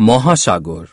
মহাসাগর।